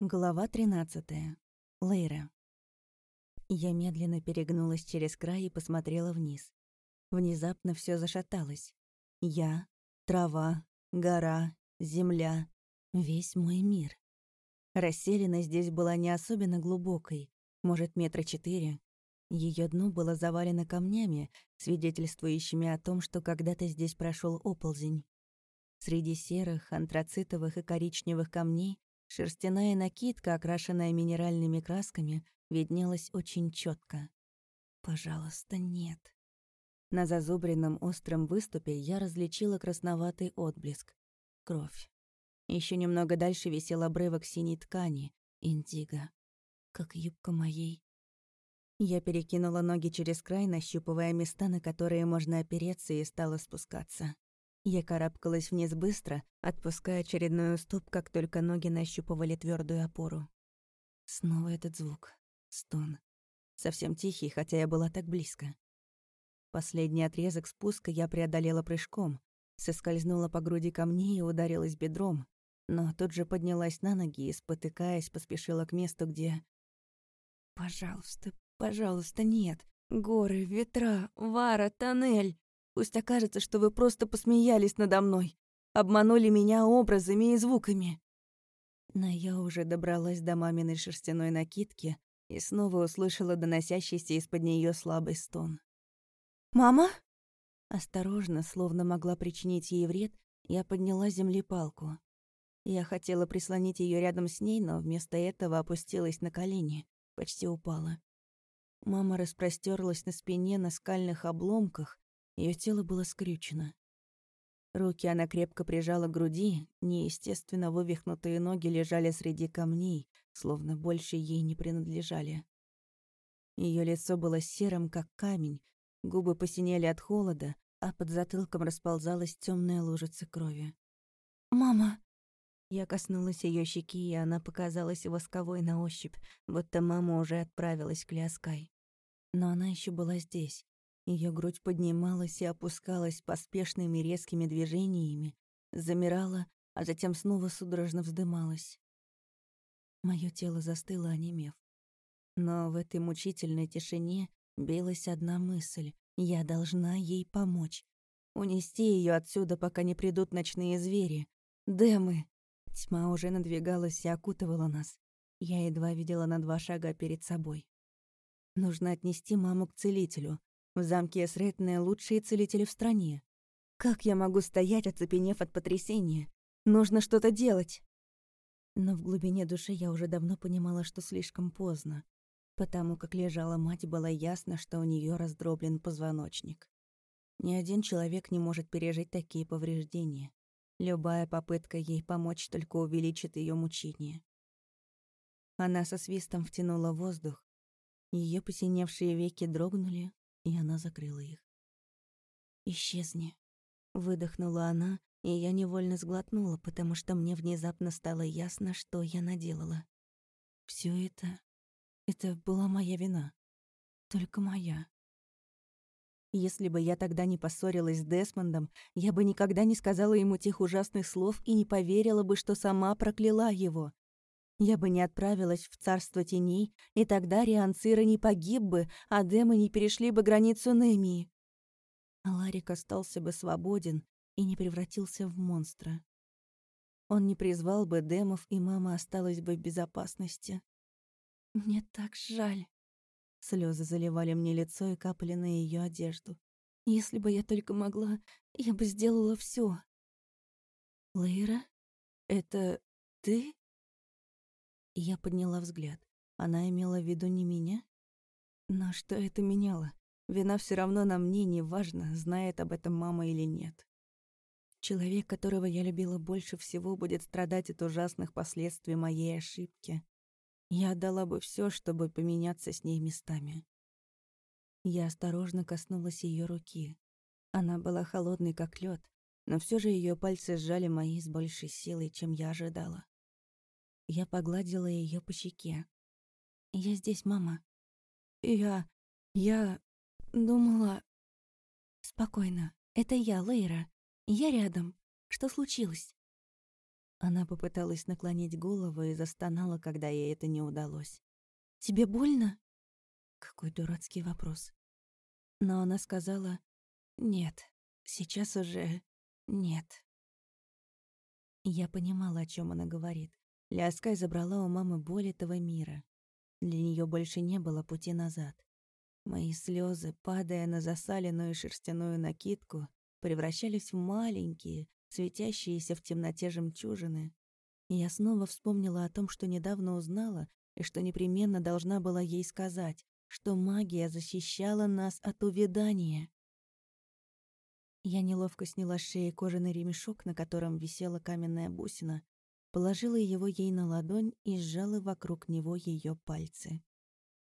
Глава 13. Лейра. Я медленно перегнулась через край и посмотрела вниз. Внезапно все зашаталось. Я, трава, гора, земля, весь мой мир. Расселена здесь была не особенно глубокой, может, метра четыре. Ее дно было завалено камнями, свидетельствующими о том, что когда-то здесь прошел оползень. Среди серых, антрацитовых и коричневых камней Шерстяная накидка, окрашенная минеральными красками, виднелась очень четко. «Пожалуйста, нет». На зазубренном остром выступе я различила красноватый отблеск. Кровь. Еще немного дальше висел обрывок синей ткани, индиго, как юбка моей. Я перекинула ноги через край, нащупывая места, на которые можно опереться, и стала спускаться. Я карабкалась вниз быстро, отпуская очередной уступ, как только ноги нащупывали твердую опору. Снова этот звук. Стон. Совсем тихий, хотя я была так близко. Последний отрезок спуска я преодолела прыжком, соскользнула по груди камней и ударилась бедром, но тут же поднялась на ноги и, спотыкаясь, поспешила к месту, где... «Пожалуйста, пожалуйста, нет! Горы, ветра, вара, тоннель!» Пусть окажется, что вы просто посмеялись надо мной, обманули меня образами и звуками. Но я уже добралась до маминой шерстяной накидки и снова услышала доносящийся из-под нее слабый стон. «Мама?» Осторожно, словно могла причинить ей вред, я подняла с земли палку. Я хотела прислонить ее рядом с ней, но вместо этого опустилась на колени, почти упала. Мама распростерлась на спине на скальных обломках, ее тело было скрючено. Руки она крепко прижала к груди, неестественно вывихнутые ноги лежали среди камней, словно больше ей не принадлежали. Ее лицо было серым, как камень, губы посинели от холода, а под затылком расползалась темная лужица крови. «Мама!» Я коснулась ее щеки, и она показалась восковой на ощупь, будто мама уже отправилась к Ляскай. Но она еще была здесь, ее грудь поднималась и опускалась поспешными резкими движениями, замирала, а затем снова судорожно вздымалась. Мое тело застыло, онемев. Но в этой мучительной тишине билась одна мысль — я должна ей помочь. Унести ее отсюда, пока не придут ночные звери. Демы! Тьма уже надвигалась и окутывала нас. Я едва видела на два шага перед собой. Нужно отнести маму к целителю, в замке Эсретне лучшие целители в стране. Как я могу стоять, оцепенев от потрясения? Нужно что-то делать. Но в глубине души я уже давно понимала, что слишком поздно. Потому как лежала мать, было ясно, что у нее раздроблен позвоночник. Ни один человек не может пережить такие повреждения. Любая попытка ей помочь только увеличит ее мучение. Она со свистом втянула воздух. Ее посиневшие веки дрогнули, и она закрыла их. «Исчезни», — выдохнула она, и я невольно сглотнула, потому что мне внезапно стало ясно, что я наделала. Все это... это была моя вина. Только моя. Если бы я тогда не поссорилась с Десмондом, я бы никогда не сказала ему тех ужасных слов и не поверила бы, что сама прокляла его. Я бы не отправилась в царство теней, и тогда Рианцира не погиб бы, а демы не перешли бы границу Немии. Ларик остался бы свободен и не превратился в монстра. Он не призвал бы демов, и мама осталась бы в безопасности. Мне так жаль. Слезы заливали мне лицо и капали на ее одежду. Если бы я только могла, я бы сделала все. Лейра, это ты? Я подняла взгляд. Она имела в виду не меня? Но что это меняло? Вина все равно на мне, неважно, знает об этом мама или нет. Человек, которого я любила больше всего, будет страдать от ужасных последствий моей ошибки. Я отдала бы все, чтобы поменяться с ней местами. Я осторожно коснулась ее руки. Она была холодной, как лед, но все же ее пальцы сжали мои с большей силой, чем я ожидала. Я погладила ее по щеке. «Я здесь, мама». «Я... я... думала...» «Спокойно. Это я, Лейра. Я рядом. Что случилось?» Она попыталась наклонить голову и застонала, когда ей это не удалось. «Тебе больно?» Какой дурацкий вопрос. Но она сказала «Нет, сейчас уже нет». Я понимала, о чем она говорит. Ляскай забрала у мамы боль этого мира. Для нее больше не было пути назад. Мои слезы, падая на засаленную шерстяную накидку, превращались в маленькие, светящиеся в темноте жемчужины. И я снова вспомнила о том, что недавно узнала, и что непременно должна была ей сказать, что магия защищала нас от увядания. Я неловко сняла с шеи кожаный ремешок, на котором висела каменная бусина, положила его ей на ладонь и сжала вокруг него ее пальцы.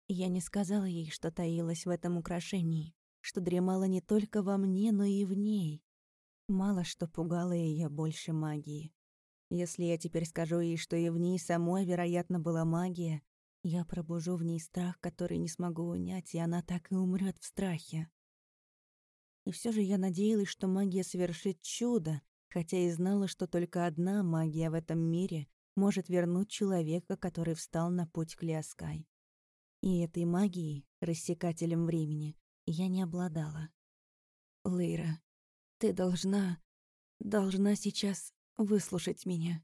Я не сказала ей, что таилась в этом украшении, что дремала не только во мне, но и в ней. Мало что пугало ее больше магии. Если я теперь скажу ей, что и в ней самой, вероятно, была магия, я пробужу в ней страх, который не смогу унять, и она так и умрет в страхе. И все же я надеялась, что магия совершит чудо, хотя и знала, что только одна магия в этом мире может вернуть человека, который встал на путь к Лиаскай. И этой магией, рассекателем времени, я не обладала. Лейра, ты должна... должна сейчас выслушать меня.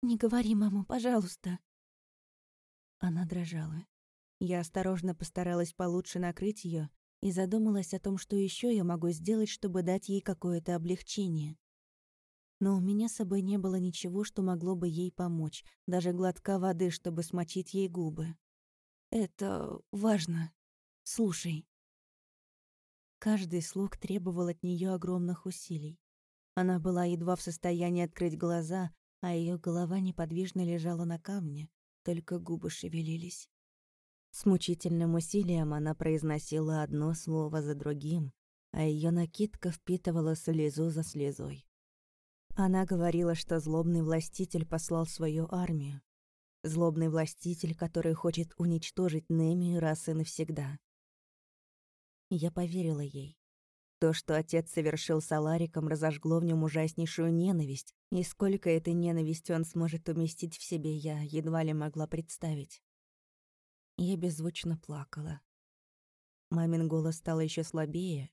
Не говори, мама, пожалуйста. Она дрожала. Я осторожно постаралась получше накрыть ее и задумалась о том, что еще я могу сделать, чтобы дать ей какое-то облегчение. Но у меня с собой не было ничего, что могло бы ей помочь, даже глотка воды, чтобы смочить ей губы. Это важно. Слушай. Каждый слуг требовал от нее огромных усилий. Она была едва в состоянии открыть глаза, а ее голова неподвижно лежала на камне, только губы шевелились. С мучительным усилием она произносила одно слово за другим, а ее накидка впитывала слезу за слезой. Она говорила, что злобный властитель послал свою армию. Злобный властитель, который хочет уничтожить Немию раз и навсегда. Я поверила ей. То, что отец совершил с Алариком, разожгло в нем ужаснейшую ненависть, и сколько этой ненависти он сможет уместить в себе, я едва ли могла представить. Я беззвучно плакала. Мамин голос стал еще слабее,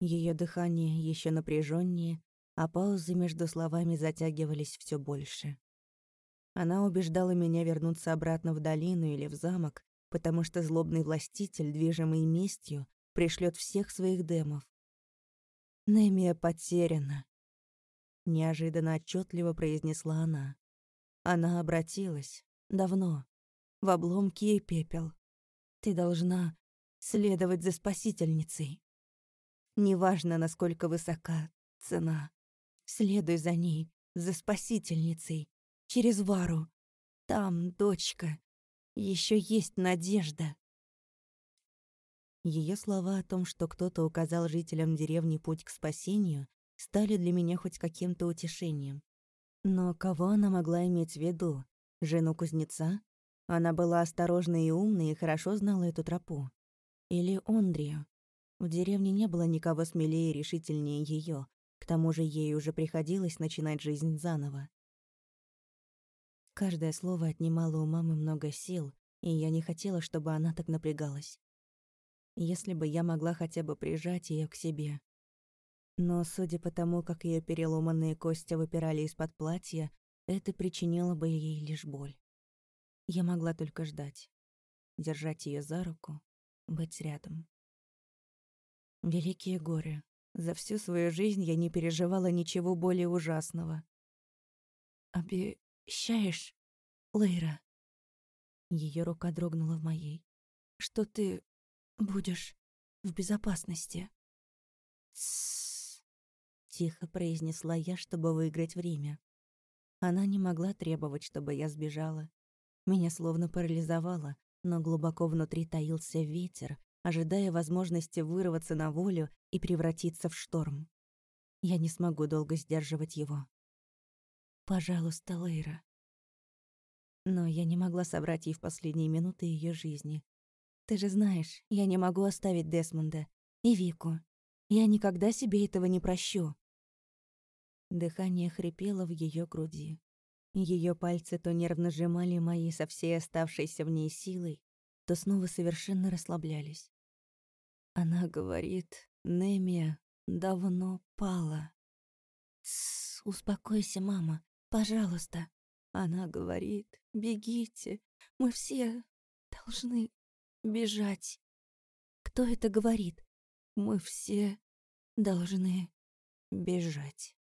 ее дыхание еще напряженнее, а паузы между словами затягивались все больше. Она убеждала меня вернуться обратно в долину или в замок, потому что злобный властитель, движимый местью, пришлет всех своих демов. Немия потеряна. Неожиданно отчетливо произнесла она. Она обратилась. Давно. В обломки и пепел. Ты должна следовать за спасительницей. Неважно, насколько высока цена. Следуй за ней, за спасительницей, через Вару. Там, дочка, еще есть надежда. Ее слова о том, что кто-то указал жителям деревни путь к спасению, стали для меня хоть каким-то утешением. Но кого она могла иметь в виду? Жену кузнеца? Она была осторожной и умной и хорошо знала эту тропу. Или Ондрию? В деревне не было никого смелее и решительнее ее. Тому же ей уже приходилось начинать жизнь заново. Каждое слово отнимало у мамы много сил, и я не хотела, чтобы она так напрягалась если бы я могла хотя бы прижать ее к себе. Но, судя по тому, как ее переломанные кости выпирали из-под платья, это причинило бы ей лишь боль. Я могла только ждать, держать ее за руку, быть рядом. Великие горе. За всю свою жизнь я не переживала ничего более ужасного. «Обещаешь, Лейра?» Ее рука дрогнула в моей. «Что ты Будешь в безопасности. Тссс. Тихо произнесла я, чтобы выиграть время. Она не могла требовать, чтобы я сбежала. Меня словно парализовало, но глубоко внутри таился ветер, ожидая возможности вырваться на волю и превратиться в шторм. Я не смогу долго сдерживать его. «Пожалуйста, Лейра». Но я не могла собрать ей в последние минуты ее жизни, ты же знаешь, я не могу оставить Десмонда. И Вику. Я никогда себе этого не прощу. Дыхание хрипело в ее груди. Ее пальцы то нервно сжимали мои со всей оставшейся в ней силой, то снова совершенно расслаблялись. Она говорит, Немия давно пала. «Тссс, успокойся, мама, пожалуйста». Она говорит, бегите, мы все должны бежать. Кто это говорит? Мы все должны бежать.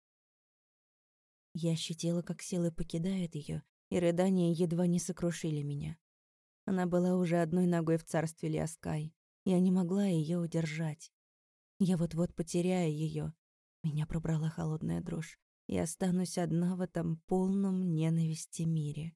Я ощутила, как силы покидают ее, и рыдания едва не сокрушили меня. Она была уже одной ногой в царстве Лиаскай. Я не могла ее удержать. Я вот-вот потеряю ее. Меня пробрала холодная дрожь. И останусь одна в этом полном ненависти мире.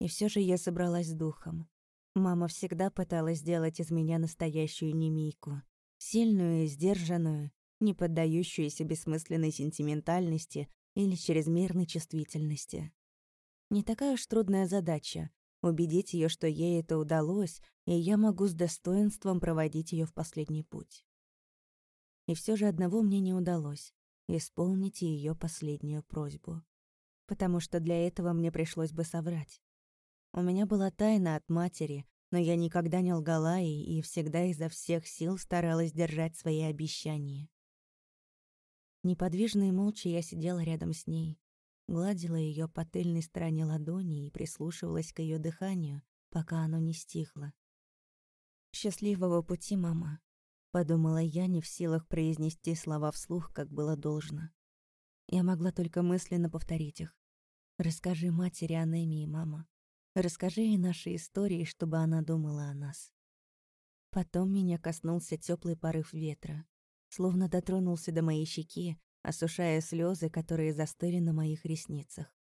И все же я собралась с духом. Мама всегда пыталась сделать из меня настоящую немийку. Сильную и сдержанную, не поддающуюся бессмысленной сентиментальности или чрезмерной чувствительности. Не такая уж трудная задача убедить ее, что ей это удалось, и я могу с достоинством проводить ее в последний путь. И все же одного мне не удалось — исполнить ее последнюю просьбу. Потому что для этого мне пришлось бы соврать. У меня была тайна от матери, но я никогда не лгала ей и всегда изо всех сил старалась держать свои обещания. Неподвижно и молча я сидела рядом с ней, гладила ее по тыльной стороне ладони и прислушивалась к ее дыханию, пока оно не стихло. «Счастливого пути, мама», — подумала я, не в силах произнести слова вслух, как было должно. Я могла только мысленно повторить их. «Расскажи матери о Неме мама. Расскажи ей наши истории, чтобы она думала о нас». Потом меня коснулся теплый порыв ветра, словно дотронулся до моей щеки, осушая слезы, которые застыли на моих ресницах.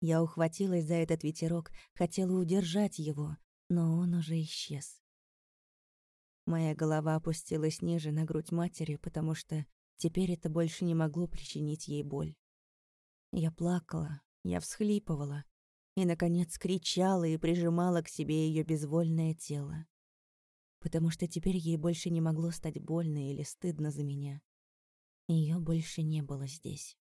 Я ухватилась за этот ветерок, хотела удержать его, но он уже исчез. Моя голова опустилась ниже на грудь матери, потому что теперь это больше не могло причинить ей боль. Я плакала, я всхлипывала и, наконец, кричала и прижимала к себе ее безвольное тело. Потому что теперь ей больше не могло стать больно или стыдно за меня. Ее больше не было здесь.